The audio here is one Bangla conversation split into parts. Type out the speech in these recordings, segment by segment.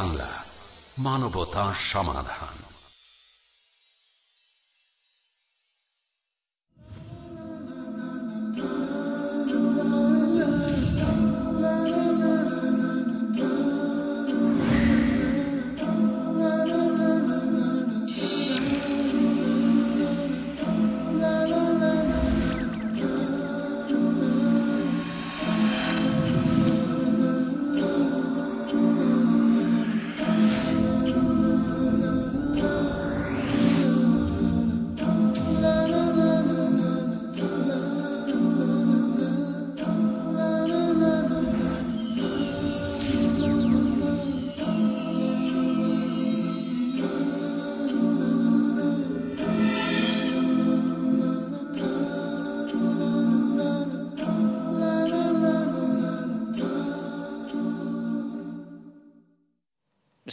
বাংলা মানবতা সমাধান।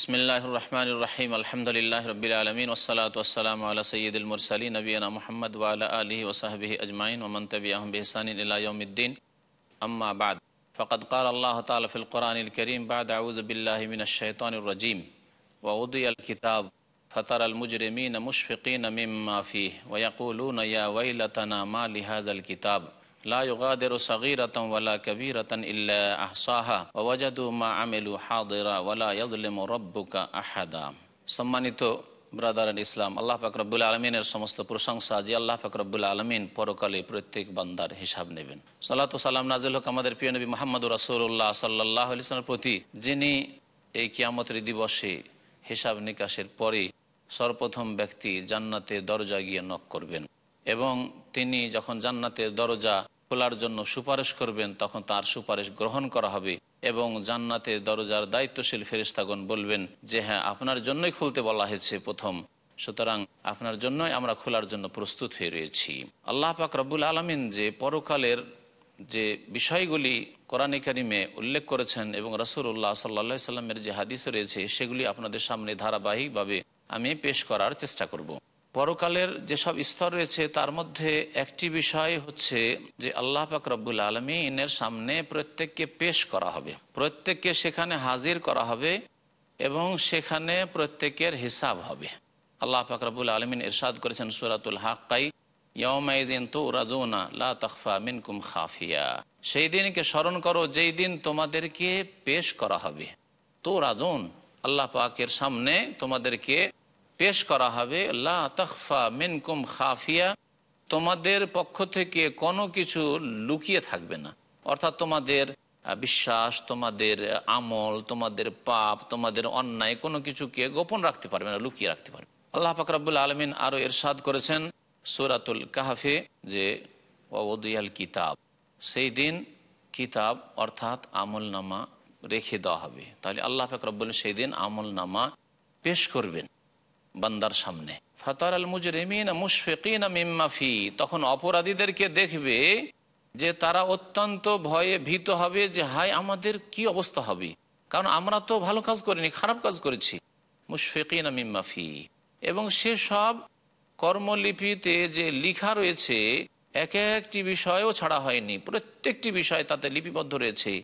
বিসমিল্লাহ রহমান রাহিম আলহামদুলিল্লাহ রবিল আলমিন ওসালাত ওসালাম আল্লাহ সঈদ মুরসালী নবীনা মোহাম্মদ ওয়ালা আলহি ওসাহবি আজমাইন ওমন তবি আহম বেহসান ইউমদ্দিন আম্মা বাদ ফকত কার আল্লাহ তালফিল কোরআন করিম বাদ আউজ বিল্লাহ মিনশান রাজিম ওউদি আল কিতাব ফতার আল মুজরমিন মুশফিকিন মিম মাফি ওয়াকুলুন ইয়া ওয়াইলতনা মা লিহাজ আল কিতাব ওয়ালা ইল্লা ওয়াজাদু মা আমেলু হাদরা ওয়ালা সম্মানিত ব্রাদার ইসলাম, আল্লাহ ফাকরাবুল আলমিনের সমস্ত প্রশংসা যে আল্লাহ ফাকরাবুল আলমিন পরকালে প্রত্যেক বান্দার হিসাব নেবেন। সাল্লাহ সালাম নাজিল হক আমাদের প্রিয় নবী মোহাম্মদ রাসুল্লাহ সাল্লাহ ইসলামের প্রতি, যিনি এই কিয়ামতের দিবসে হিসাব নিকাশের পরে সর্বপ্রথম ব্যক্তি জান্নাতে দরজা গিয়ে নক করবেন এবং তিনি যখন জান্নাতে দরজা খোলার জন্য সুপারিশ করবেন, তখন তার সুপারিশ গ্রহণ করা হবে এবং জান্নাতে দরজার দায়িত্বশীল ফেরিস্তাগণ বলবেন যে হ্যাঁ আপনার জন্যই খুলতে বলা হয়েছে প্রথম। সুতরাং আপনার জন্যই আমরা খোলার জন্য প্রস্তুত হয়ে রয়েছি। আল্লাহ পাক রব্বুল আলমিন যে পরকালের যে বিষয়গুলি কোরআনে কারিমে উল্লেখ করেছেন এবং রসুল্লাহ সাল্লা সাল্লামের যে হাদিস রয়েছে, সেগুলি আপনাদের সামনে ধারাবাহিকভাবে আমি পেশ করার চেষ্টা করব। পরকালের যেসব স্তর রয়েছে, তার মধ্যে একটি বিষয় হচ্ছে যে আল্লাহ পাক রব্বুল আলমিনের সামনে প্রত্যেককে পেশ করা হবে। প্রত্যেককে সেখানে হাজির করা হবে এবং সেখানে প্রত্যেকের হিসাব হবে। আল্লাহ পাক রব্বুল আলমিন ইরশাদ করেছেন সুরাতুল হাক্কাই ইয়মাইদিন তো মিনকুম সেই দিনকে স্মরণ করো যেই দিন তোমাদেরকে পেশ করা হবে। তো রাজন আল্লাহ পাকের সামনে তোমাদেরকে পেশ করা হবে, লা তখফা মিনকুম খাফিয়া, তোমাদের পক্ষ থেকে কোনো কিছু লুকিয়ে থাকবে না। অর্থাৎ তোমাদের বিশ্বাস, তোমাদের আমল, তোমাদের পাপ, তোমাদের অন্যায়, কোনো কিছুকে গোপন রাখতে পারবে না, লুকিয়ে রাখতে পারবে আল্লাহ ফাকরাবুল আলমিন আরও এরশাদ করেছেন সুরাতুল কাহাফে যে ওদিয়াল কিতাব, সেই দিন কিতাব অর্থাৎ আমল নামা রেখে দেওয়া হবে। তাহলে আল্লাহ ফাকরাবুল সেই দিন আমল নামা পেশ করবেন। বান্দার সামনে। ফাতার আল মুজরিমিন মুশফিকিন মিম্মাফি তখন অপরাধীদেরকে দেখবে যে তারা অত্যন্ত ভয়ে ভীত হবে যে হাই আমাদের কি অবস্থা হবে? কারণ আমরা তো ভালো কাজ করিনি, খারাপ কাজ করেছি। মুশফিকিন মিম্মাফি এবং সেসব কর্মলিপিতে যে লিখা রয়েছে, এক একটি বিষয়ও ছাড়া হয়নি। প্রত্যেকটি বিষয় তাতে লিপিবদ্ধ রয়েছে।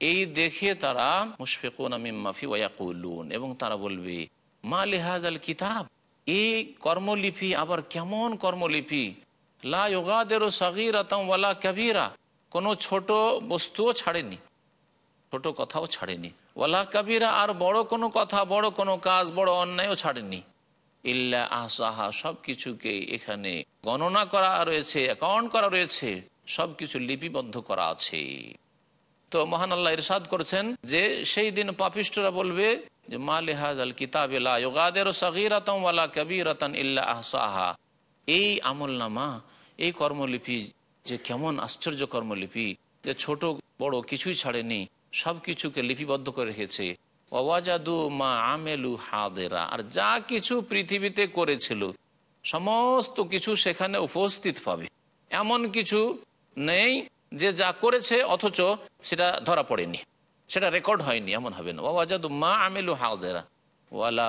এই দেখে তারা মুশফিকুন মিম্মাফি ওয়াকুলুন এবং তারা বলবে মা লেহাজ আল কিতাব? এই কর্মলিপি আবার কেমন কর্মলিপি? লা ইয়োগাদেরও ওয়ালা কাবিরা। কোনো ছোট বস্তুও ছাড়েনি, ছোট কথাও ছাড়েনি। ওয়ালা কাবিরা আর বড় কোনো কথা, বড় কোনো কাজ, বড় অন্যায়ও ছাড়েনি। ইল্লা আহসাহা, সব কিছুকে এখানে গণনা করা রয়েছে অ্যাকাউন্ট করা রয়েছে, সব কিছু লিপিবদ্ধ করা আছে। তো মহান আল্লাহ ইরশাদ করছেন যে, সেই দিন পাপিষ্টরা বলবে যে মা লেহাজ আল কিতাব ইয়োগাদের সগিরাতম ওয়ালা কবিরতন ইল্লা আহসাহা। এই আমল নামা এই কর্মলিপি যে কেমন আশ্চর্য কর্মলিপি, যে ছোট বড় কিছুই ছাড়েনি, সব কিছুকে লিপিবদ্ধ করে রেখেছে। অওয়াজাদু মা আমেলু হাদেরা, আর যা কিছু পৃথিবীতে করেছিল, সমস্ত কিছু সেখানে উপস্থিত পাবে। এমন কিছু নেই যে যা করেছে, অথচ সেটা ধরা পড়েনি। সেটা রেকর্ড হয়নি, এমন হবে না। ওয়াজাদু মা আমেলু হাদেরা ওয়ালা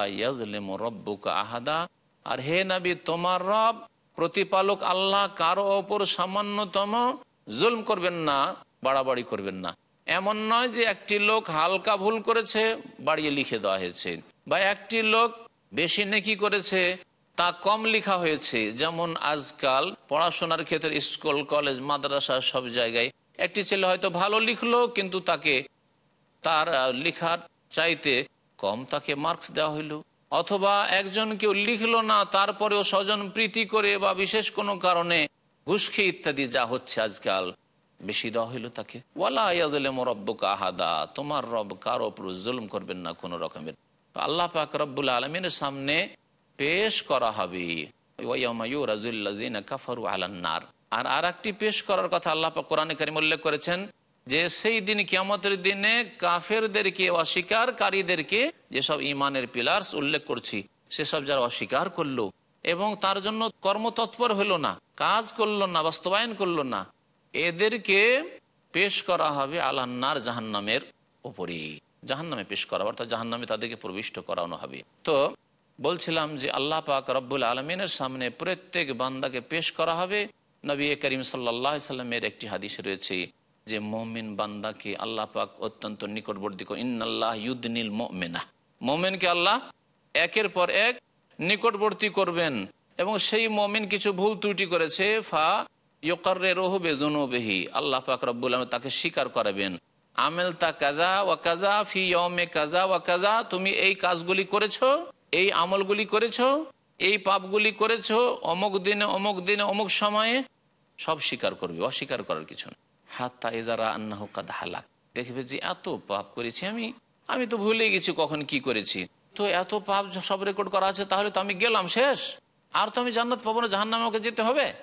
রব্বুকা আহাদা। আর হে নবী, তোমার রব প্রতিপালক আল্লাহ কারও ওপর সামান্যতম জুলম করবেন না, বাড়াবাড়ি করবেন না। এমন নয় যে একটি লোক হালকা ভুল করেছে, বাড়িয়ে লিখে দেওয়া হয়েছে। বা একটি লোক বেশি নেকি করেছে, তা কম লেখা হয়েছে। যেমন আজকাল পড়াশোনার ক্ষেত্রে স্কুল, কলেজ, মাদ্রাসা সব জায়গায় একটি ছেলে হয়তো ভালো লিখলো, কিন্তু তাকে তার লিখার চাইতে কম তাকে মার্কস দেওয়া হইল। অথবা একজন কেউ লিখলো না, তারপরেও স্বজন প্রীতি করে বা বিশেষ কোনো কারণে ঘুষ খেয়ে ইত্যাদি যা হচ্ছে আজকাল বেশি দেওয়া হইল তাকে। ওয়ালা ইয়াজলেম রব্বুকা আহাদা, তোমার রব কার ওপর জুলুম করবেন না কোনো রকমের। আল্লাহ পাক রব্বুল আলমিনের সামনে পেশ করা হবে। আর আর একটি পেশ করার কথা আল্লাহ কোরআনে কারিম উল্লেখ করেছেন যে সেই দিন কিয়ামতের দিনে কাফেরদেরকে অস্বীকারীদেরকে যেসব ইমানের পিলার্স উল্লেখ করছি সেসব যারা অস্বীকার করল এবং তার জন্য কর্মতৎপর হলো না কাজ করল না বাস্তবায়ন করল না এদেরকে পেশ করা হবে আল্লাহনার জাহান্নামের ওপরই জাহান্নামে পেশ করা, অর্থাৎ জাহান্নামে তাদেরকে প্রবিষ্ট করানো হবে। তো বলছিলাম যে আল্লাহ পাক রব্বুল আলমিনের সামনে প্রত্যেক বান্দাকে পেশ করা হবে। নবী করিম সাল্লাহ সাল্লামের একটি হাদিস রয়েছে যে মমিন বান্দাকে আল্লাহ পাক অত্যন্ত নিকটবর্তী ইন্নাল্লাহ ইউদ্দিল মোমেনা। মোমেনকে আল্লাহ একের পর এক নিকটবর্তী করবেন। এবং সেই মমিন কিছু ভুল ত্রুটি করেছে, ফা ইয়কারে রহবে জুনুবেহি আল্লাহ পাক রব্বুল আলম তাকে স্বীকার করাবেন। আমেল তা কাজা ওয়া কাজা ফি ইয়মে কাজা ওয়া কাজা তুমি এই কাজগুলি করেছ, এই আমলগুলি করেছ, এই পাপগুলি করেছ, অমুক দিনে অমুক দিনে অমুক সময়ে সব স্বীকার করবে, অস্বীকার করার কিছু না হাত্তা এজারা আন্না কাদ হালাক। দেখবে যে এত পাপ করেছি আমি আমি তো ভুলে গেছি কখন কি করেছি। তো এত পাপ সব রেকর্ড করা আছে, তাহলে তো আমি গেলাম শেষ। আর তো আমি জান্নাত পাবো না, জাহান্নামে আমাকে যেতে হবে?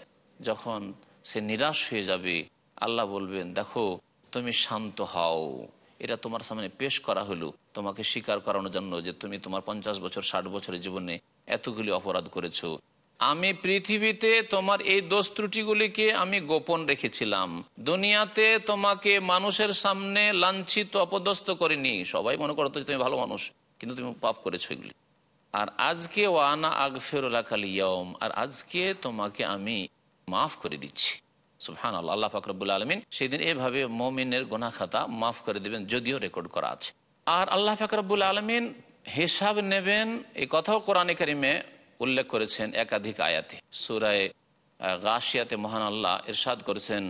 যখন সে নিরাশ হয়ে যাবে, আল্লাহ বলবেন, দেখো, তুমি শান্ত হও। এটা তোমার সামনে পেশ করা হলো। তোমাকে স্বীকার করানোর জন্য যে তুমি তোমার পঞ্চাশ বছর, ষাট বছরের জীবনে এতগুলি অপরাধ করেছ। আমি পৃথিবীতে তোমার এই দোষ ত্রুটিগুলিকে আমি গোপন রেখেছিলাম। দুনিয়াতে তোমাকে মানুষের সামনে লাঞ্ছিত, অপদস্থ করিনি। সবাই মনে করতো যে তুমি ভালো মানুষ, কিন্তু তুমি পাপ করেছ এগুলি। আর আজকে ওয়ানা আগফেরুল্লাকাল ইয়ম আর আজকে তোমাকে আমি মাফ করে দিচ্ছি। সুহান আল্লাহ আল্লাহ ফাকরবুল আলমিন সেই দিন এভাবে মমিনের গোনা খাতা মাফ করে দেবেন, যদিও রেকর্ড করা আছে। আর আল্লাহ ফাকরবুল আলমিন হিসাব নেবেন, এই কথাও কোরআনে কারিমে উল্লেখ করেছেন একাধিক আয়াতে। সুরায় গাশিয়াতে মহান আল্লাহ ইরশাদ করেছেন,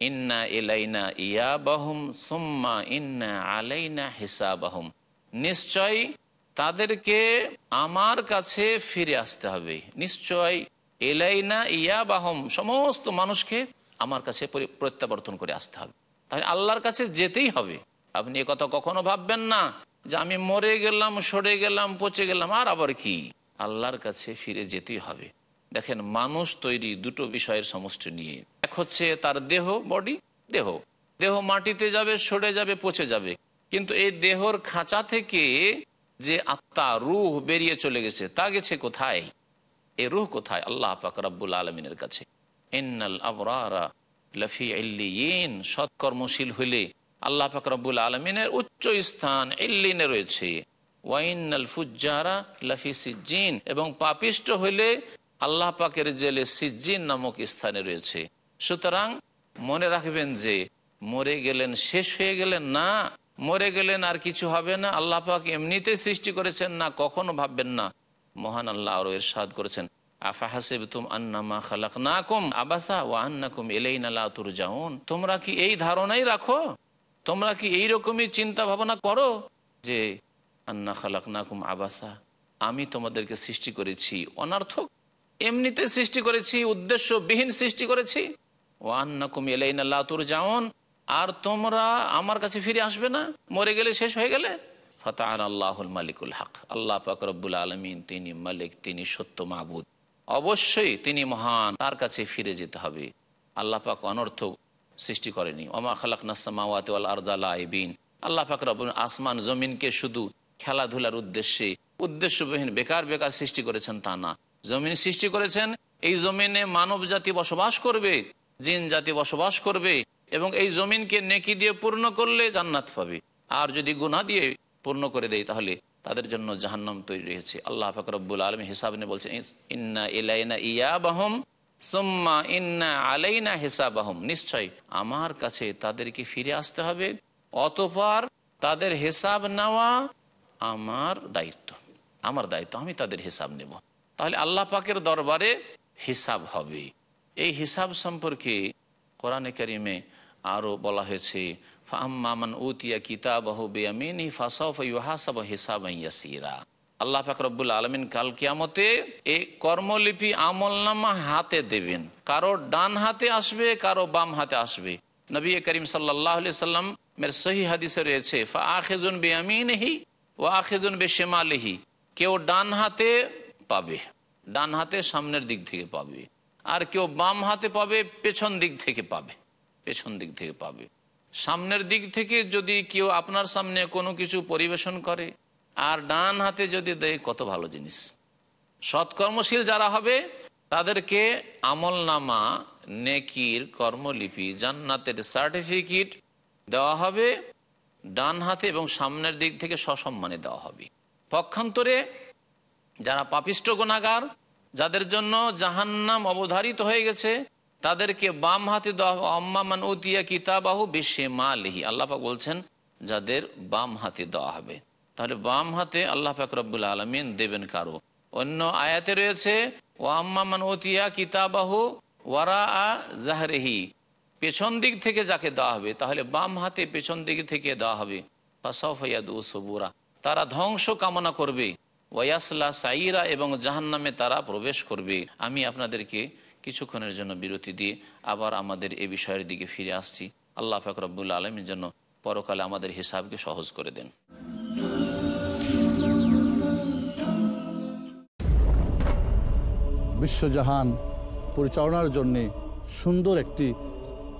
ইন্না ইলাইনা ইয়া বাহুম সুম্মা ইন্না আলাইনা হিসাবাহুম। নিশ্চয় তাদেরকে আমার কাছে ফিরে আসতে হবে। নিশ্চয় এলাইনা ইয়া বাহম সমস্ত মানুষকে আমার কাছে প্রত্যাবর্তন করে আসতে হবে। তাহলে আল্লাহর কাছে যেতেই হবে। আপনি এ কথা কখনো ভাববেন না যে আমি মরে গেলাম, সরে গেলাম, পচে গেলাম, আর আবার কি? আল্লাহর কাছে ফিরে যেতেই হবে। দেখেন, মানুষ তৈরি দুটো বিষয়ের সমষ্টি নিয়ে। এক হচ্ছে তার দেহ বডি দেহ। দেহ মাটিতে যাবে, সরে যাবে, পচে যাবে। কিন্তু এই দেহর খাঁচা থেকে যে আত্মা, রুহ বেরিয়ে চলে গেছে, তা গেছে কোথায়? এই রুহ কোথায়? আল্লাহ পাক রাব্বুল আলমিনের কাছে। সৎকর্মশীল হইলে আল্লাহ পাক রাব্বুল আলমিনের উচ্চ স্থান ইল্লিনে রয়েছে। ফুজ্জারা লফি সিজ্জিন। এবং পাপিষ্ট হইলে আল্লাহ পাকের জেলে সিজ্জিন নামক স্থানে রয়েছে। সুতরাং মনে রাখবেন যে, মরে গেলেন, শেষ হয়ে গেলেন না, মরে গেলেন আর কিছু হবে না। আল্লাহ পাক এমনিতেই সৃষ্টি করেছেন না, কখনো ভাববেন না। মহান আল্লাহ আরও এরশাদ করেছেন, আফা তুম আন্নামা খালাক না কুম আবাসা ও আন্নাকুম এলেইন আল্লাহ তুরজাউন? তোমরা কি এই ধারণাই রাখো? তোমরা কি এই রকমই চিন্তা ভাবনা করো যে আন্না খালাক না কুম আবাসা। আমি তোমাদেরকে সৃষ্টি করেছি অনার্থক। এমনিতে সৃষ্টি করেছি, উদ্দেশ্যবিহীন সৃষ্টি করেছি। ও আন্নাকুম এলাইন আল্লাহ তুরজাউন। আর তোমরা আমার কাছে ফিরে আসবে না? মরে গেলে শেষ হয়ে গেলে? ফতাহ আল্লাহুল মালিকুল হক। আল্লাহ পাক রব্বুল আলমিন তিনি মালিক, তিনি সত্য মাহবুদ অবশ্যই তিনি মহান, তার কাছে ফিরে যেতে হবে। আল্লাহ পাক অনর্থক সৃষ্টি করেনি। ওমা খালাক নাসামাওয়াত আল আল্লাহ পাক আসমান, জমিনকে শুধু খেলাধুলার উদ্দেশ্যে উদ্দেশ্যবিহীন বেকার বেকার সৃষ্টি করেছেন তা না। জমিন সৃষ্টি করেছেন, এই জমিনে মানব জাতি বসবাস করবে, জিন জাতি বসবাস করবে, এবং এই জমিনকে নেকি দিয়ে পূর্ণ করলে জান্নাত পাবে। আর যদি গুনাহ দিয়ে পূর্ণ করে দেয়, তাহলে তাদের জন্য জাহান্নাম তৈরি হয়েছে। আল্লাহ ফাকরবুল আলম হিসাব নিয়ে বলছেন, ইন্না ইলাইনা ইয়া বাহম সুম্মা ইন্না আলাইনা হিসাবাহম। নিশ্চয় আমার কাছে তাদেরকে ফিরে আসতে হবে, অতপর তাদের হিসাব নেওয়া আমার দায়িত্ব। আমার দায়িত্ব, আমি তাদের হিসাব নেব। তাহলে আল্লাহ পাকের দরবারে হিসাব হবে। এই হিসাব সম্পর্কে কোরআনে করিমে আরও বলা হয়েছে ফাম্মান উতিয়া কিতাবাহ বেয়ামিনী ফাসাফ ইউহাসাব হিসাব ইয়াসিরা। আল্লাহ ফাকরবুল আলমিন কাল কিয়ামতে এই কর্মলিপি আমলনামা হাতে দেবেন। কারও ডান হাতে আসবে, কারও বাম হাতে আসবে। নবী করিম সাল্লাহ মের সহি হাদিসে রয়েছে, ফা আখেজুন বেয়ামিনহি ও আখেজুন বে শেমালিহি কেউ ডান হাতে পাবে, ডান হাতে সামনের দিক থেকে পাবে, আর কেউ বাম হাতে পাবে, পেছন দিক থেকে পাবে, পেছন দিক থেকে পাবে। সামনের দিক থেকে যদি কেউ আপনার সামনে কোনো কিছু পরিবেশন করে, আর ডান হাতে যদি দেয়, কত ভালো জিনিস। সৎকর্মশীল যারা হবে, তাদেরকে আমল নামা নেকির কর্মলিপি, জান্নাতের সার্টিফিকেট দেওয়া হবে। ডান হাতে এবং সামনের দিক থেকে সসম্মানে দেওয়া হবে। পক্ষান্তরে যারা পাপিষ্ট গুণাগার যাদের জন্য জাহান্নাম অবধারিত হয়ে গেছে, তাদেরকে বাম হাতে দেওয়া কিতাবাহু বেশে মা লিহি আল্লাপাক বলছেন, যাদের বাম হাতে দেওয়া হবে। তাহলে বাম হাতে আল্লাহ পাক রব্বুল আলমিন দেবেন কারও। অন্য আয়াতে রয়েছে ও আম্মামান ওতিয়া কিতাবাহু ওয়ারা আ জাহরেহি। পেছন দিক থেকে যাকে দেওয়া হবে, তাহলে বাম হাতে পেছন দিক থেকে দেওয়া হবে। ফাসাফাইয়াদ সবুরা। তারা ধ্বংস কামনা করবে। ওয়াসলা সাইরা এবং জাহান্নামে তারা প্রবেশ করবে। আমি আপনাদেরকে কিছুক্ষণের জন্য বিরতি দিয়ে আবার আমাদের এ বিষয়ের দিকে ফিরে আসছি। আল্লাহ ফাকরবুল্লা আলমের জন্য পরকালে আমাদের হিসাবকে সহজ করে দেন। বিশ্বজাহান পরিচালনার জন্যে সুন্দর একটি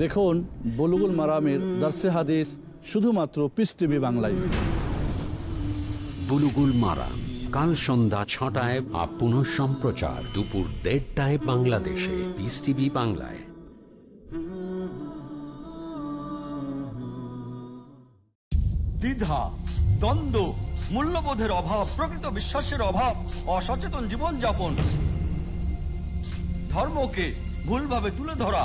দেখুন বলুগুল মারামের দর্শে হাদিস শুধুমাত্র পিস টিভি বাংলায়। বুলুগুল মারা কাল সন্ধ্যা ছটায় বা পুনঃ সম্প্রচার দুপুর দেড়টায় বাংলাদেশে পিস টিভি বাংলায়। দ্বিধা দ্বন্দ্ব মূল্যবোধের অভাব প্রকৃত বিশ্বাসের অভাব অসচেতন জীবনযাপন ধর্মকে ভুলভাবে তুলে ধরা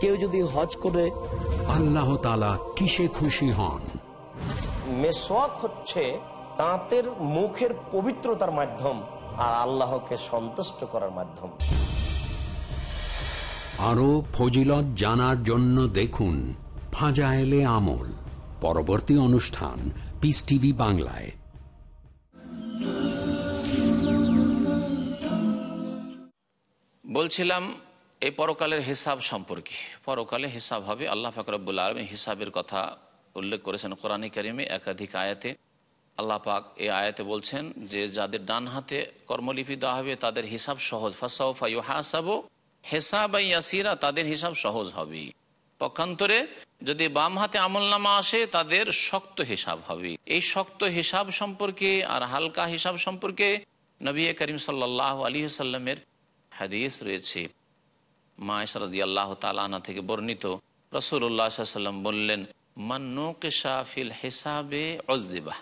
কেউ যদি হজ করে আল্লাহ তালা কিসে খুশি হন? মেসোয়াক হচ্ছে তাঁতের মুখের পবিত্রতার মাধ্যম আর আল্লাহকে সন্তুষ্ট করার মাধ্যম। আরও ফজিলত জানার জন্য দেখুন ফাজাইলে আমল পরবর্তী অনুষ্ঠান পিস টিভি বাংলায়। বলছিলাম এই পরকালের হিসাব সম্পর্কে। পরকালে হিসাব হবে আল্লাহ ফাকরাবুল আলম হিসাবের কথা উল্লেখ করেছেন কোরআনী কারিমে একাধিক আয়াতে। আল্লাহ পাক এই আয়াতে বলছেন যে, যাদের ডান হাতে কর্মলিপি দেওয়া হবে, তাদের হিসাব সহজ। ফাসাউফা হাসাবো হেসাব ইয়াসিরা, তাদের হিসাব সহজ হবে। পক্ষান্তরে যদি বাম হাতে আমলনামা আসে, তাদের শক্ত হিসাব হবে। এই শক্ত হিসাব সম্পর্কে আর হালকা হিসাব সম্পর্কে নবী করিম সাল্লাহ আলী সাল্লামের হাদিস রয়েছে। মা ইসরাদি আল্লাহ তালানা থেকে বর্ণিত রসুল্লাহ সাল্লাম বললেন মান্নুকেশাফিল হিসাবে অজিবাহ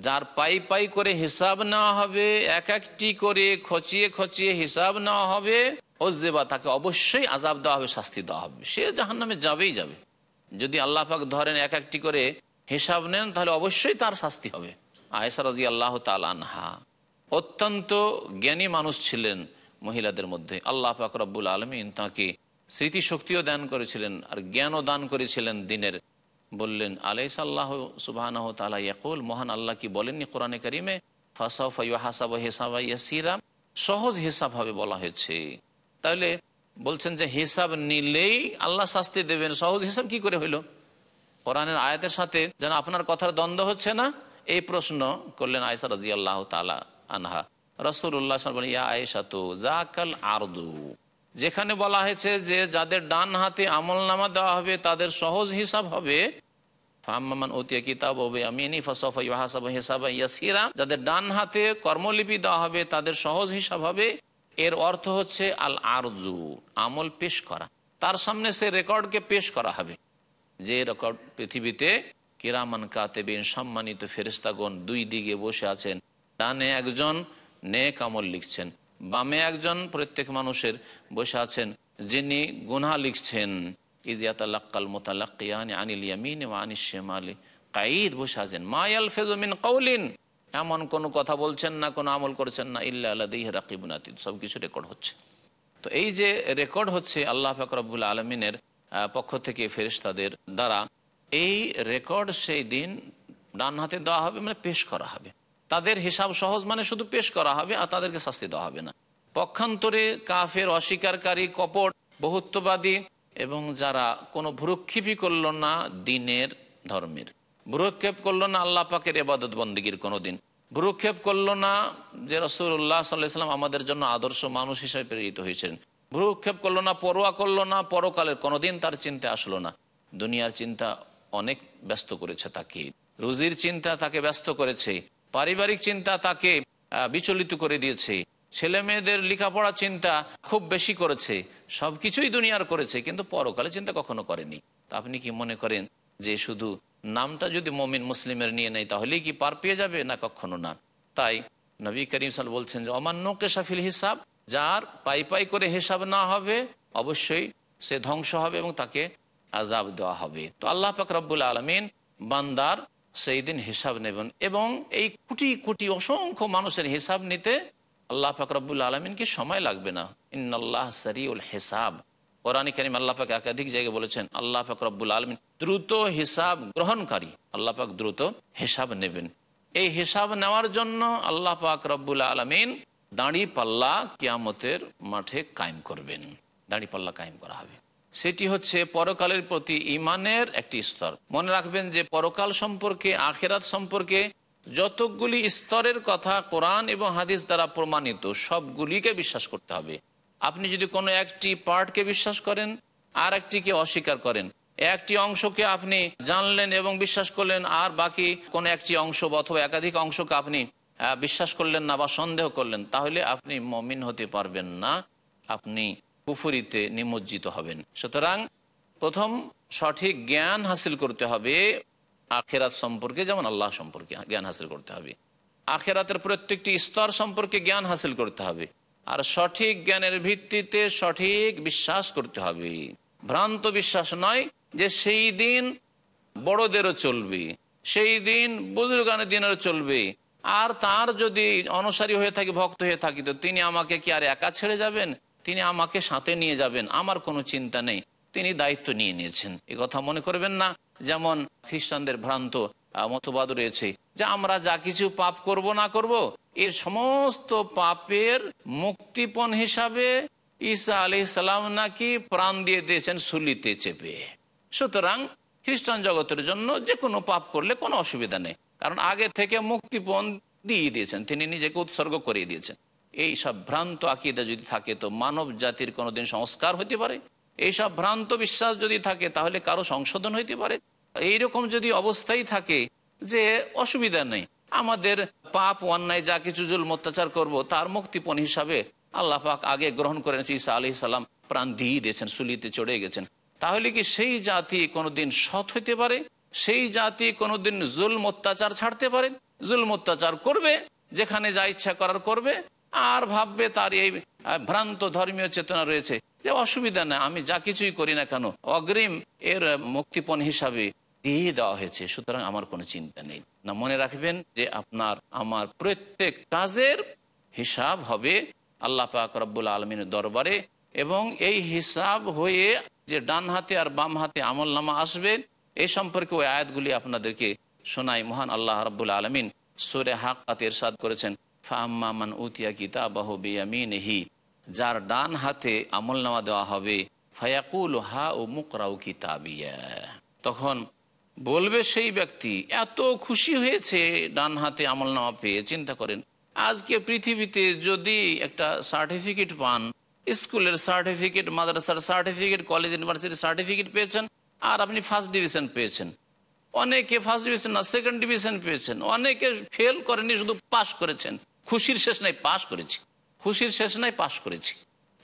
যার পাই পাই করে হিসাব নেওয়া হবে, এক একটি করে খচিয়ে খচিয়ে হিসাব নেওয়া হবে ওজেবা তাকে অবশ্যই আজাব দেওয়া হবে, শাস্তি দেওয়া হবে। সে জাহান নামে যাবেই যাবে। যদি আল্লাহ পাক ধরেন এক একটি করে হিসাব নেন, তাহলে অবশ্যই তার শাস্তি হবে। আয়েসা আল্লাহ তালানহা অত্যন্ত জ্ঞানী মানুষ ছিলেন। মহিলাদের মধ্যে। আল্লাহ পাক রব্বুল আলমিন তাঁকে স্মৃতিশক্তিও দান করেছিলেন আর জ্ঞানও দান করেছিলেন দিনের। বললেন, আলাইস আল্লাহ সুবাহ তালা ইয়াকুল, মহান আল্লাহ কি বলেননি কোরআনে করিমে? ফাসাফা হেসাবা ইয়াসিরা? সহজ হিসাব হবে বলা হয়েছে। তাহলে বলছেন যে হিসাব নিলেই আল্লাহ শাস্তি দেবেন। সহজ হিসাব কি করে হইল? কোরআনের আয়াতের সাথে যেন আপনার কথার দ্বন্দ্ব হচ্ছে না? এই প্রশ্ন করলেন আয়সা রাজি আল্লাহ তালা আনহা। আরদু। যেখানে বলা হয়েছে যে যাদের ডান হাতে আমল নামা দেওয়া হবে, তাদের সহজ হিসাব হবে কিতাব আমিনী ফসফা হাসাব হিসাবা ইয়াসিরা। যাদের ডান হাতে কর্মলিপি দেওয়া হবে, তাদের সহজ হিসাব হবে, এর অর্থ হচ্ছে আল আরজু, আমল পেশ করা। তার সামনে সে রেকর্ডকে পেশ করা হবে। যে রেকর্ড পৃথিবীতে কিরামান কাতেবিন সম্মানিত ফেরিস্তাগণ দুই দিকে বসে আছেন, ডানে একজন নেক আমল লিখছেন। বামে একজন প্রত্যেক মানুষের বসে আছেন যিনি গুনহা লিখছেন। ইজিয়াতাল্লাক্কাল মোতাল্লাকিয়ানি আনিল ইয়ামিন আনিস শেমালি। কাঈদ বসে আছেন। মায়াল ফেজমিন কৌলিন এমন কোনো কথা বলছেন না, কোনো আমল করছেন না, ইল্লা আল্লাহ রাকিবুনাতিদ সব কিছু রেকর্ড হচ্ছে। তো এই যে রেকর্ড হচ্ছে আল্লাহ ফাকরাবুল আলমিনের পক্ষ থেকে ফেরিস্তাদের দ্বারা, এই রেকর্ড সেই দিন ডান হাতে দেওয়া হবে মানে পেশ করা হবে। তাদের হিসাব সহজ মানে শুধু পেশ করা হবে আর তাদেরকে শাস্তি দেওয়া হবে না। পক্ষান্তরে কাফের অস্বীকারী, কপট, বহুত্ববাদী এবং যারা কোনো ভ্রুক্ষেপই করল না দিনের ধর্মের। ভ্রুক্ষেপ করল না আল্লাহ পাকের এবাদত বন্দীগীর কোনো দিন। ভ্রুক্ষেপ করল না যে রসুল্লাহ সাল্লাহাম আমাদের জন্য আদর্শ মানুষ হিসেবে প্রেরিত হয়েছেন। ভ্রুক্ষেপ করল না, পরোয়া করল না, পরকালের কোনোদিন তার চিন্তা আসলো না। দুনিয়ার চিন্তা অনেক ব্যস্ত করেছে তাকে। রুজির চিন্তা তাকে ব্যস্ত করেছে। পারিবারিক চিন্তা তাকে বিচলিত করে দিয়েছে। ছেলে মেয়েদের লেখাপড়া চিন্তা খুব বেশি করেছে, সবকিছুই দুনিয়ার করেছে, কিন্তু পরকালে চিন্তা কখনো করেনি। তা আপনি কি মনে করেন যে শুধু নামটা যদি মমিন মুসলিমের নিয়ে নেয়, তাহলেই কি পার পেয়ে যাবে না কখনো না? তাই নবী করিম সাল বলছেন যে অমান্য কেশাফিল হিসাব যার পাই পাই করে হিসাব না হবে, অবশ্যই সে ধ্বংস হবে এবং তাকে আজাব দেওয়া হবে। তো আল্লাহ পাক রব্বুল আলমিন বান্দার সেই দিন হিসাব নেবেন। এবং এই কোটি কোটি অসংখ্য মানুষের হিসাব নিতে আল্লাহ পাক রব্বুল আলমিনকে সময় লাগবে না। ইন্নআল্লাহ সারিউল হিসাব। কোরআন করিম আল্লাহ পাক একাধিক জায়গায় বলেছেন, আল্লাহ পাক রব্বুল আলমিন দ্রুত হিসাব গ্রহণকারী। আল্লাহ পাক দ্রুত হিসাব নেবেন। এই হিসাব নেওয়ার জন্য আল্লাহ পাক রব্বুল আলমিন দাঁড়ি পাল্লা কিয়ামতের মাঠে কায়েম করবেন। দাঁড়ি পাল্লা কায়েম করা হবে। সেটি হচ্ছে পরকালের প্রতি ইমানের একটি স্তর। মনে রাখবেন যে পরকাল সম্পর্কে, আখেরাত সম্পর্কে যতগুলি স্তরের কথা কোরআন এবং হাদিস দ্বারা প্রমাণিত, সবগুলিকে বিশ্বাস করতে হবে। আপনি যদি কোনো একটি পার্টকে বিশ্বাস করেন আর একটিকে অস্বীকার করেন, একটি অংশকে আপনি জানলেন এবং বিশ্বাস করলেন, আর বাকি কোন একটি অংশ অথবা একাধিক অংশকে আপনি বিশ্বাস করলেন না বা সন্দেহ করলেন, তাহলে আপনি মমিন হতে পারবেন না। আপনি কুফুরিতে নিমজ্জিত হবেন। সুতরাং প্রথম সঠিক জ্ঞান হাসিল করতে হবে আখেরাত সম্পর্কে, যেমন আল্লাহ সম্পর্কে জ্ঞান হাসিল করতে হবে। আখেরাতের প্রত্যেকটি স্তর সম্পর্কে জ্ঞান হাসিল করতে হবে। আর সঠিক জ্ঞানের ভিত্তিতে সঠিক বিশ্বাস করতে হবে। ভ্রান্ত বিশ্বাস নয় যে সেই দিন বড়দেরও চলবে, সেই দিন বুজুর্গানের দিনেরও চলবে। আর তার যদি অনুসারী হয়ে থাকি, ভক্ত হয়ে থাকি, তো তিনি আমাকে কি আর একা ছেড়ে যাবেন? তিনি আমাকে সাথে নিয়ে যাবেন, আমার কোনো চিন্তা নেই। তিনি দায়িত্ব নিয়ে নিয়েছেন। এ কথা মনে করবেন না, যেমন খ্রিস্টানদের ভ্রান্ত মতবাদ রয়েছে যে আমরা যা কিছু পাপ করব, না করব, এর সমস্ত পাপের মুক্তিপণ হিসাবে ঈসা আলি সালাম নাকি প্রাণ দিয়ে দিয়েছেন, সুলিতে চেপে। সুতরাং খ্রিস্টান জগতের জন্য যে কোনো পাপ করলে কোনো অসুবিধা নেই। কারণ আগে থেকে মুক্তিপণ দিয়ে দিয়েছেন। তিনি নিজেকে উৎসর্গ করে দিয়েছেন। এই সব ভ্রান্ত আকিদা যদি থাকে তো মানব জাতির কোনোদিন সংস্কার হতে পারে। এইসব ভ্রান্ত বিশ্বাস যদি থাকে তাহলে কারও সংশোধন হইতে পারে। এইরকম যদি অবস্থাই থাকে যে অসুবিধা নেই, আমাদের পাপ অন্যায় যা কিছু জুল অত্যাচার করব তার মুক্তিপণ হিসাবে আল্লাহ পাক আগে গ্রহণ করে নিয়েছে ঈসা আলি সাল্লাম প্রাণ দিয়ে দিয়েছেন, সুলিতে চড়ে গেছেন। তাহলে কি সেই জাতি কোনোদিন সৎ হইতে পারে? সেই জাতি কোনোদিন জুলম অত্যাচার ছাড়তে পারে? জুলম অত্যাচার করবে, যেখানে যা ইচ্ছা করার করবে আর ভাববে তার এই ভ্রান্ত ধর্মীয় চেতনা রয়েছে যে অসুবিধা নেই, আমি যা কিছুই করি না কেন, অগ্রিম এর মুক্তিপণ হিসাবে দিয়ে দেওয়া হয়েছে, সুতরাং আমার কোনো চিন্তা নেই। না, মনে রাখবেন যে আপনার, আমার প্রত্যেক কাজের হিসাব হবে আল্লাহ পাক রব্বুল আলমিনের দরবারে এবং এই হিসাব হয়ে যে ডান হাতে আর বাম হাতে আমল নামা আসবে এই সম্পর্কে ওই আয়াতগুলি আপনাদেরকে শোনাই। মহান আল্লাহ রব্বুল আলমিন সুরে হাকাত এরশাদ করেছেন। ফাম্মান উতিয়া কিতাবাহ বিয়ামিনহি, যার ডান হাতে আমল নামা দেওয়া হবে, ফায়াকুল হা ও মুকরাউ কিতাবিয়া। তখন বলবে সেই ব্যক্তি, এত খুশি হয়েছে ডান হাতে আমল নামা পেয়ে, চিন্তা করেন, আজকে পৃথিবীতে যদি একটা সার্টিফিকেট পান, স্কুলের সার্টিফিকেট, মাদ্রাসার সার্টিফিকেট, কলেজ, ইউনিভার্সিটির সার্টিফিকেট পেয়েছেন, আর আপনি ফার্স্ট ডিভিশন পেয়েছেন। অনেকে ফার্স্ট ডিভিশন না, সেকেন্ড ডিভিশন পেয়েছেন, অনেকে ফেল করেনি, শুধু পাশ করেছেন। খুশির শেষ নাই পাশ করেছি। খুশির শেষ নাই পাশ করেছি।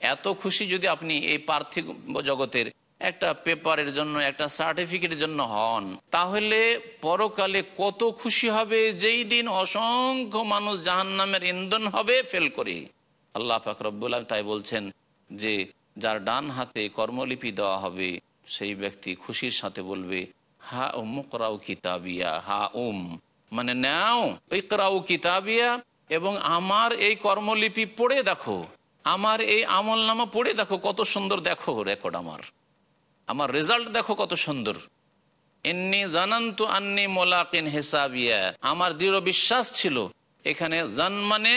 এত খুশি যদি আপনি এই পার্থিব জগতের একটা পেপারের জন্য, একটা সার্টিফিকেটের জন্য হন, তাহলে পরকালে কত খুশি হবে, যেই দিন অসংখ্য মানুষ জাহান্নামের ইন্ধন হবে, ফেল করে। আল্লাহ ফাকরবুল তাই বলছেন যে, যার ডান হাতে কর্মলিপি দেওয়া হবে, সেই ব্যক্তি খুশির সাথে বলবে, হা উমুকরাউ কিতাবিয়া, হা উম। মানে নাও, ইকরাউ কিতাবিয়া এবং আমার এই কর্মলিপি পড়ে দেখো। আমার এই আমল নামা পড়ে দেখো, কত সুন্দর দেখো রেকর্ড আমার। আমার রেজাল্ট দেখো কত সুন্দর। এমনি জানান্তু আন্নি মোলাকিন হেসাবিয়া। আমার দৃঢ় বিশ্বাস ছিল, এখানে জান মানে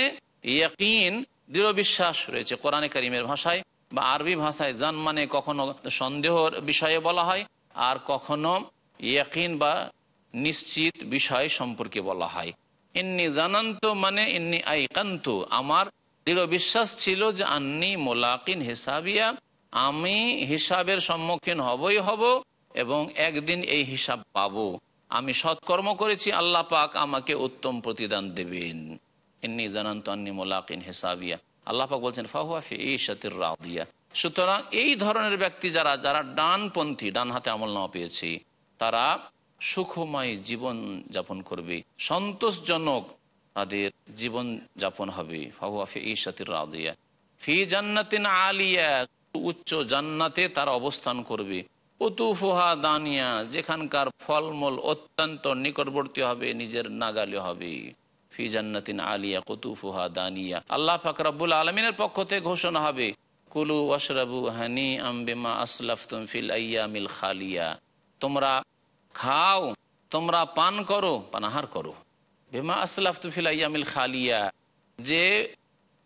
ইয়াকিন, দৃঢ় বিশ্বাস রয়েছে কোরআনে করিমের ভাষায়, বা আরবি ভাষায় জান মানে কখনো সন্দেহর বিষয়ে বলা হয়, আর কখনো ইয়াকিন বা নিশ্চিত বিষয় সম্পর্কে বলা হয়। ইন্নি জানান্ত মানে ইন্নি আইকান্ত। আমার দৃঢ় বিশ্বাস ছিল যে আন্নি মোলাকিন হিসাবিয়া। আমি হিসাবের সম্মুখীন হবই হব এবং একদিন এই হিসাব পাব। আমি সৎকর্ম করেছি, আল্লাহ পাক আমাকে উত্তম প্রতিদান দেবেন। ইন্নি জানান্ত আন্নি মোলাকিন হিসাবিয়া। আল্লাহ পাক বলছেন ফাহুয়াফি এই সাতির রাউদিয়া সুতরাং এই ধরনের ব্যক্তি যারা যারা ডানপন্থী ডান হাতে আমল নামা পেয়েছি, তারা সুখময় জীবন যাপন করবে। সন্তোষজনক তাদের জীবন যাপন হবে। ফাহুয়াফি ফি জান্নাতিন আলিয়া, উচ্চ জান্নাতে তারা অবস্থান করবে। উতুফুহা দানিয়া, যেখানকার ফলমূল অত্যন্ত নিকটবর্তী হবে, নিজের নাগালে হবে। ফি জান্নাতিন আলিয়া, কুতুফুহা দানিয়া। আল্লাহ ফাকরাবুল আলমিনের পক্ষ থেকে ঘোষণা হবে, কুলু ওয়াশরাবু হানি আম্বেমা আসলাফতুম ফিল আইয়ামিল খালিয়া। তোমরা খাও, তোমরা পান করো, পানাহার করো। বেমা আইয়ামিল খালিয়া। যে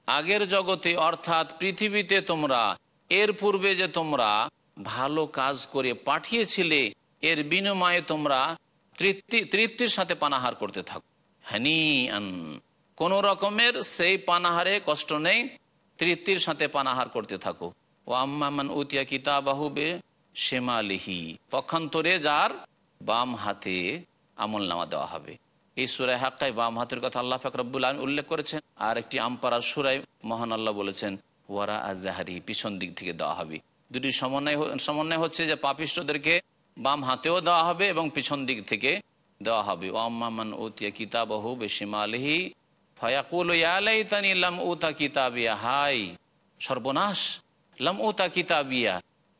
আগের জগতে, অর্থাৎ পৃথিবীতে তোমরা, এর পূর্বে যে তোমরা ভালো কাজ করে পাঠিয়েছিলে, এর বিনিময়ে তোমরা তৃপ্তি, তৃপ্তির সাথে পানাহার করতে থাকো। হানি আন কোন রকমের সেই পানাহারে কষ্ট নেই, তৃপ্তির সাথে পানাহার করতে থাকো। ও আম্মামান উতিয়া কিতাবাহুবে শেমালিহি পক্ষান্তরে যার বাম হাতে আমল নামা দেওয়া হবে। এই সুরায় হাক্কায় বাম হাতের কথা আল্লাহ ফাকরাবুল আলম উল্লেখ করেছেন। আর একটি আমপাড়ার সুরায় মহান আল্লাহ বলেছেন, ওয়ারা আজাহারি পিছন দিক থেকে দেওয়া হবে। দুটি সমন্বয় সমন্বয় হচ্ছে যে পাপিষ্টদেরকে বাম হাতেও দেওয়া হবে এবং পিছন দিক থেকে দেওয়া হবে। ও আম্মামান উতিয়া কিতাবাহু বেশিমালহি ফয়াকুল ইয়ালাই তানি লাম উতা কিতাবিয়া হাই, সর্বনাশ, লাম উতা কিতাবিয়া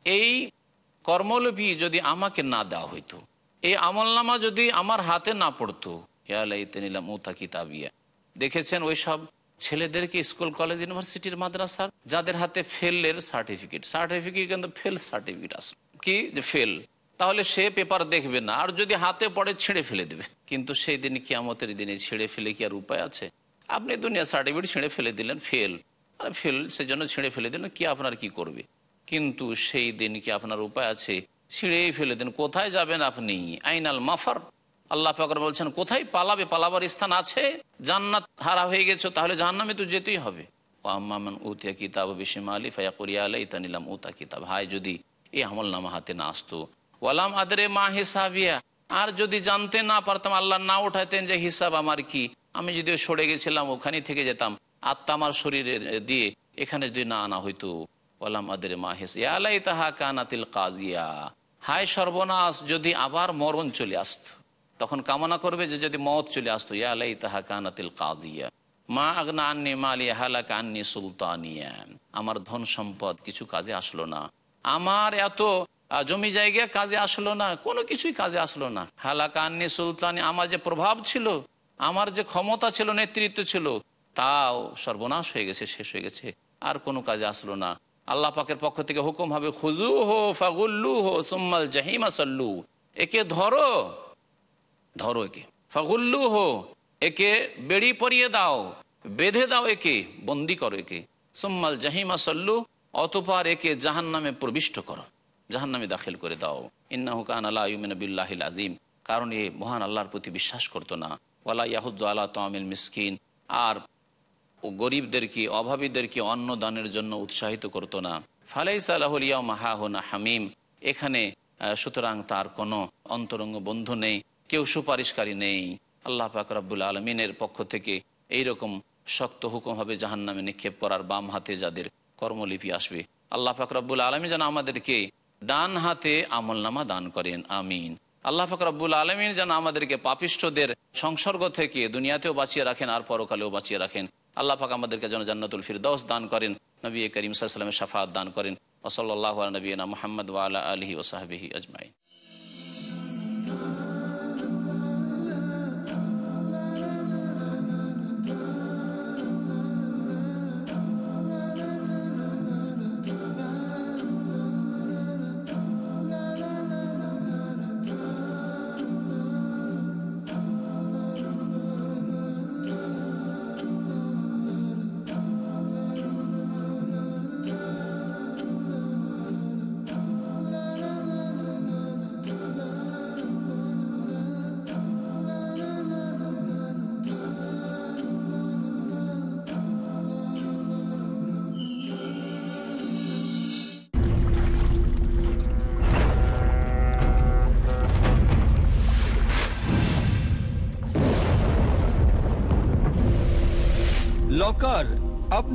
এই কর্মলিপি যদি আমাকে না দেওয়া হইতো এই আমলনামা যদি আমার হাতে না পড়তো দেখেছেন ওই সব ছেলেদেরকে স্কুল, কলেজ, ইউনিভার্সিটির মাদ্রাসার, যাদের হাতে ফেলের সার্টিফিকেট। সার্টিফিকেট কিন্তু ফেল সার্টিফিকেট আস কি? যে ফেল। তাহলে সে পেপার দেখবে না, আর যদি হাতে পড়ে ছিঁড়ে ফেলে দেবে। কিন্তু সেই দিন কিয়ামতের দিনে ছিঁড়ে ফেলে কি আর উপায় আছে? আপনি দুনিয়া সার্টিফিকেট ছিঁড়ে ফেলে দিলেন, ফেল। আর ফেল, সেজন্য ছিঁড়ে ফেলে দিলেন, কি আপনার কি করবে? কিন্তু সেই দিন কি আপনার উপায় আছে? ছিঁড়েই ফেলে দিন, কোথায় যাবেন আপনি? আইনাল মাফার। আল্লাহ ফাকর বলছেন, কোথায় পালাবে? পালাবার স্থান আছে? জান্নাত হারা হয়ে গেছো, তাহলে জাহান্নামে তো যেতেই হবে। আম্মামান আমল নামা হাতে না আসতো? ওয়ালাম আদরে মা আর যদি জানতে না পারতাম, আল্লাহ না উঠাইতেন যে হিসাব আমার কি? আমি সরে গেছিলাম ওখানে থেকে যেতাম। আত্মা আমার শরীরে দিয়ে এখানে যদি না আনা হইতো। ওয়ালাম আদরে মা হিস। আলাই তাহা কানাতিল কাজিয়া। হায় সর্বনাশ, যদি আবার মরণ চলে আসত, তখন কামনা করবে যে যদি মত চলে আসতো ইয়ালাই তাহা কানাতিল কাদিয়া মা আগনা আন্নি মালিয়া হালাকা আন্নি সুলতানিয়া আমার ধন সম্পদ কিছু কাজে আসলো না। আমার এত জমি জায়গা কাজে আসলো না, কোনো কিছুই কাজে আসলো না। হালাকা আন্নি সুলতানি, আমার যে প্রভাব ছিল, আমার যে ক্ষমতা ছিল, নেতৃত্ব ছিল, তাও সর্বনাশ হয়ে গেছে, শেষ হয়ে গেছে। আর কোনো কাজে আসলো না। আল্লাহ পাকের পক্ষ থেকে হুকুম হবে খুজু হো ফাগুল্লু হো সুম্মাল জাহিমা সাল্লু। একে ধরো ধরো একে। ফাগুল্লু হো একে বেড়ি পরিয়ে দাও, বেঁধে দাও একে, বন্দি করো একে। সুম্মাল জাহিমা সল্লু, অতপার একে জাহান নামে প্রবিষ্ট করো জাহান নামে দাখিল করে দাও। ইন্নাহু কান আল্লাহ বিল্লাহিল আজিম কারণ এ মহান আল্লাহর প্রতি বিশ্বাস করতো না। ওয়ালা ইয়াহুদ্দ আল্লাহ তামিল মিসকিন। আর গরিবদেরকে, অভাবীদেরকে অন্ন দানের জন্য উৎসাহিত করতো না। ফালাই সালাহলিয়া মাহাহনা হামিম। এখানে সুতরাং তার কোনো অন্তরঙ্গ বন্ধু নেই, কেউ সুপারিশকারী নেই। আল্লাহ পাক রাব্বুল আলমিনের পক্ষ থেকে এই রকম শক্ত হুকুম হবে জাহান নামে নিক্ষেপ করার বাম হাতে যাদের কর্মলিপি আসবে। আল্লাহ পাক রাব্বুল আলমী যেন আমাদেরকে ডান হাতে আমলনামা দান করেন, আমিন। আল্লাহ পাক রাব্বুল আলমিন যেন আমাদেরকে পাপিষ্ঠদের সংসর্গ থেকে দুনিয়াতেও বাঁচিয়ে রাখেন, আর পরকালেও বাঁচিয়ে রাখেন। আল্লাহ পাক আমাদেরকে যেন জান্নাতুল ফিরদৌস দান করেন, নবী করিম সাল্লামের সাফাত দান করেন। ওসল্লাহ নবীনা মোহাম্মদ ওয়ালা আলহি ওসাহাবিহি আজমাই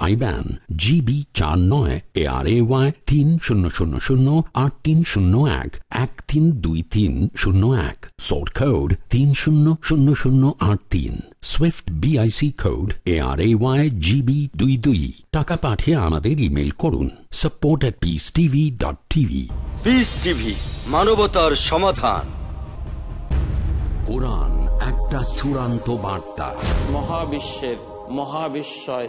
আইব্যান জিবি চার নয় এ আর এ ওয়াই তিন শূন্য শূন্য শূন্য আট তিন শূন্য এক এক তিন দুই তিন শূন্য এক। সোর্ট কোড তিন শূন্য শূন্য শূন্য আট তিন। Swift BIC code A R A Y GB দুই দুই। টাকা পাঠিয়ে আমাদের ইমেল করুন। Support at peace TV dot TV peace TV মানবতার সমাধান। কোরআন একটা চূড়ান্ত বার্তা। মহাবিশ্বের মহাবিস্ময়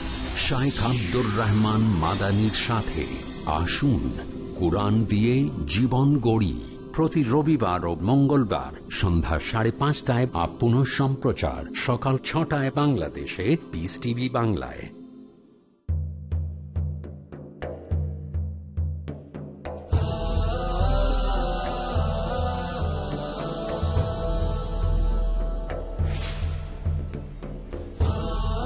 শাইখ আব্দুর রহমান মাদানির সাথে আসুন কোরআন দিয়ে জীবন গড়ি। প্রতি রবিবার ও মঙ্গলবার সন্ধ্যা সাড়ে পাঁচটায় আপ পুনঃ সম্প্রচার সকাল ছটায় বাংলাদেশে পিস টিভি বাংলায়।